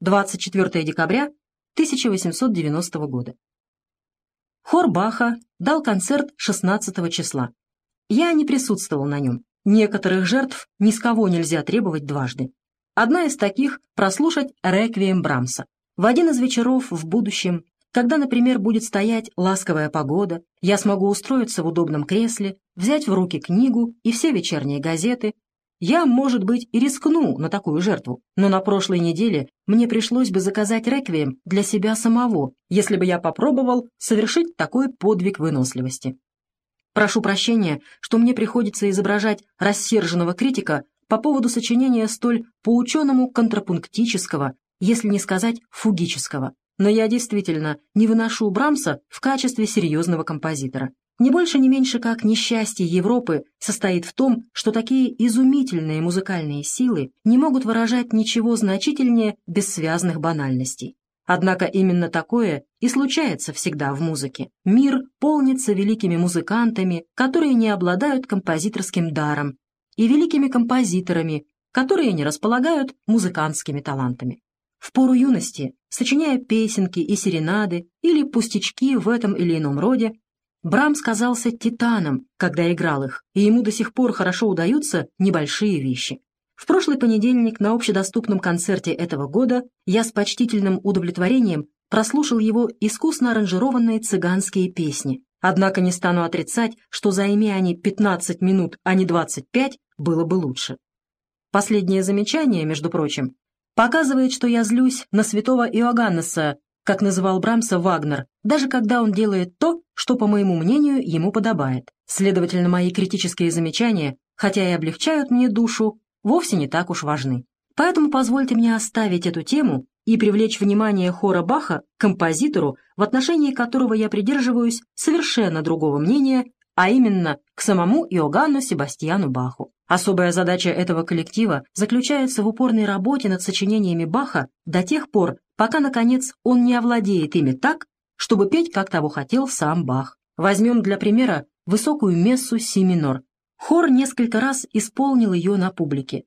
24 декабря 1890 года. Хор Баха дал концерт 16 числа. Я не присутствовал на нем. Некоторых жертв ни с кого нельзя требовать дважды. Одна из таких — прослушать «Реквием Брамса». В один из вечеров в будущем, когда, например, будет стоять ласковая погода, я смогу устроиться в удобном кресле, взять в руки книгу и все вечерние газеты. Я, может быть, и рискну на такую жертву, но на прошлой неделе мне пришлось бы заказать реквием для себя самого, если бы я попробовал совершить такой подвиг выносливости. Прошу прощения, что мне приходится изображать рассерженного критика по поводу сочинения столь по-ученому контрапунктического, если не сказать фугического. Но я действительно не выношу Брамса в качестве серьезного композитора. Не больше, не меньше, как несчастье Европы состоит в том, что такие изумительные музыкальные силы не могут выражать ничего значительнее бессвязных банальностей. Однако именно такое и случается всегда в музыке. Мир полнится великими музыкантами, которые не обладают композиторским даром, и великими композиторами, которые не располагают музыкантскими талантами. В пору юности, сочиняя песенки и серенады или пустячки в этом или ином роде, Брамс казался титаном, когда играл их, и ему до сих пор хорошо удаются небольшие вещи. В прошлый понедельник на общедоступном концерте этого года я с почтительным удовлетворением прослушал его искусно аранжированные цыганские песни. Однако не стану отрицать, что займи они 15 минут, а не 25, было бы лучше. Последнее замечание, между прочим, показывает, что я злюсь на святого Иоганнеса, как называл Брамса Вагнер, даже когда он делает то, что, по моему мнению, ему подобает. Следовательно, мои критические замечания, хотя и облегчают мне душу, вовсе не так уж важны. Поэтому позвольте мне оставить эту тему и привлечь внимание хора Баха к композитору, в отношении которого я придерживаюсь совершенно другого мнения, а именно к самому Иоганну Себастьяну Баху. Особая задача этого коллектива заключается в упорной работе над сочинениями Баха до тех пор, пока, наконец, он не овладеет ими так, чтобы петь, как того хотел сам Бах. Возьмем для примера высокую мессу си минор. Хор несколько раз исполнил ее на публике.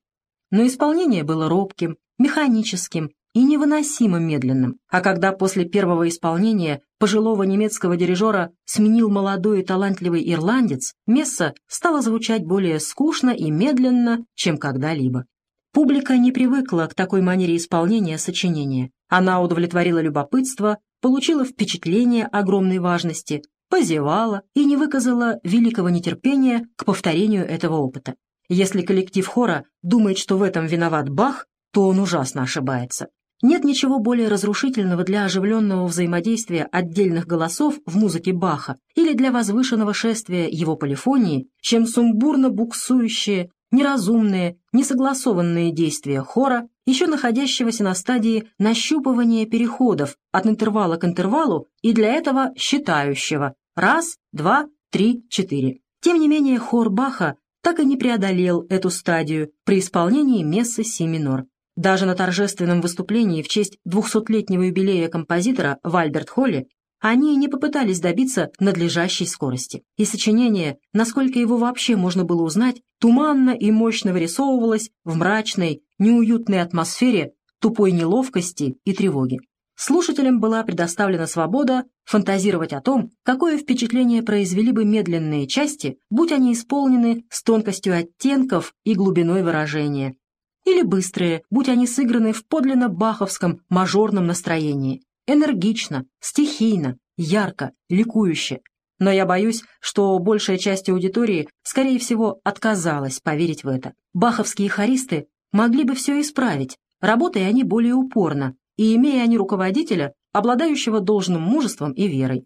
Но исполнение было робким, механическим и невыносимо медленным, а когда после первого исполнения пожилого немецкого дирижера сменил молодой и талантливый ирландец, месса стала звучать более скучно и медленно, чем когда-либо. Публика не привыкла к такой манере исполнения сочинения. Она удовлетворила любопытство, получила впечатление огромной важности, позевала и не выказала великого нетерпения к повторению этого опыта. Если коллектив хора думает, что в этом виноват Бах, то он ужасно ошибается. Нет ничего более разрушительного для оживленного взаимодействия отдельных голосов в музыке Баха или для возвышенного шествия его полифонии, чем сумбурно буксующие, неразумные, несогласованные действия хора, еще находящегося на стадии нащупывания переходов от интервала к интервалу и для этого считающего раз, два, три, четыре. Тем не менее хор Баха так и не преодолел эту стадию при исполнении мессы си минор. Даже на торжественном выступлении в честь двухсотлетнего юбилея композитора в Альберт-Холле они не попытались добиться надлежащей скорости. И сочинение, насколько его вообще можно было узнать, туманно и мощно вырисовывалось в мрачной, неуютной атмосфере тупой неловкости и тревоги. Слушателям была предоставлена свобода фантазировать о том, какое впечатление произвели бы медленные части, будь они исполнены с тонкостью оттенков и глубиной выражения, или быстрые, будь они сыграны в подлинно баховском мажорном настроении. Энергично, стихийно, ярко, ликующе. Но я боюсь, что большая часть аудитории, скорее всего, отказалась поверить в это. Баховские хористы могли бы все исправить, работая они более упорно, и имея они руководителя, обладающего должным мужеством и верой.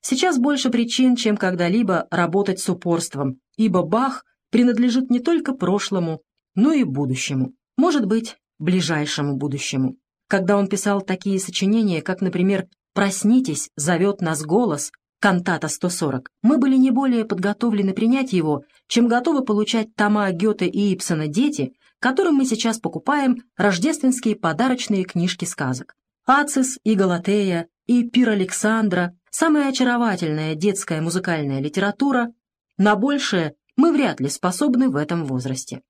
Сейчас больше причин, чем когда-либо работать с упорством, ибо Бах принадлежит не только прошлому, но и будущему. Может быть, ближайшему будущему. Когда он писал такие сочинения, как, например, «Проснитесь, зовет нас голос», кантата 140, мы были не более подготовлены принять его, чем готовы получать тома Гёте и Ипсона «Дети», которым мы сейчас покупаем рождественские подарочные книжки сказок. «Ацис» и «Галатея», и «Пир Александра», самая очаровательная детская музыкальная литература, на большее мы вряд ли способны в этом возрасте.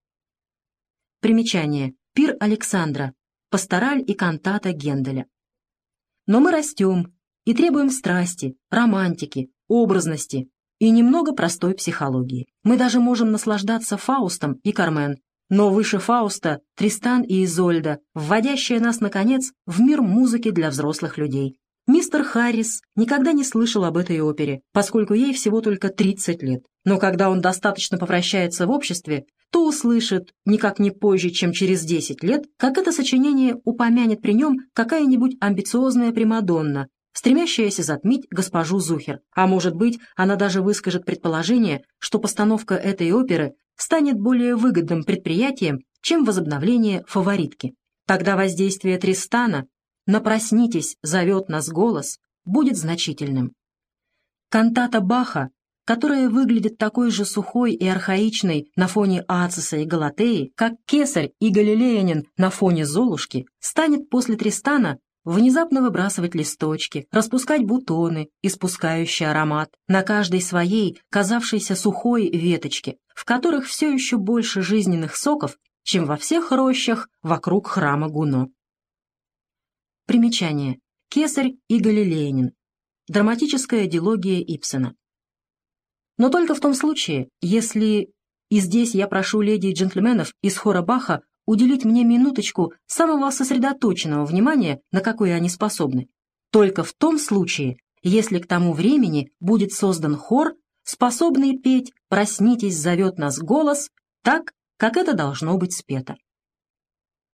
Примечание. Пир Александра. пастораль и кантата Генделя. Но мы растем и требуем страсти, романтики, образности и немного простой психологии. Мы даже можем наслаждаться Фаустом и Кармен, но выше Фауста — Тристан и Изольда, вводящая нас, наконец, в мир музыки для взрослых людей. Мистер Харрис никогда не слышал об этой опере, поскольку ей всего только 30 лет. Но когда он достаточно попрощается в обществе, то услышит, никак не позже, чем через 10 лет, как это сочинение упомянет при нем какая-нибудь амбициозная Примадонна, стремящаяся затмить госпожу Зухер. А может быть, она даже выскажет предположение, что постановка этой оперы станет более выгодным предприятием, чем возобновление фаворитки. Тогда воздействие Тристана «На проснитесь, зовет нас голос» будет значительным. Кантата Баха, которая выглядит такой же сухой и архаичной на фоне Ациса и Галатеи, как Кесарь и Галилеянин на фоне Золушки, станет после Тристана внезапно выбрасывать листочки, распускать бутоны, испускающие аромат, на каждой своей, казавшейся сухой веточке, в которых все еще больше жизненных соков, чем во всех рощах вокруг храма Гуно. Примечание. Кесарь и Галилеянин. Драматическая дилогия Ипсена. Но только в том случае, если... И здесь я прошу леди и джентльменов из хора Баха уделить мне минуточку самого сосредоточенного внимания, на какое они способны. Только в том случае, если к тому времени будет создан хор, способный петь «Проснитесь, зовет нас голос» так, как это должно быть спето.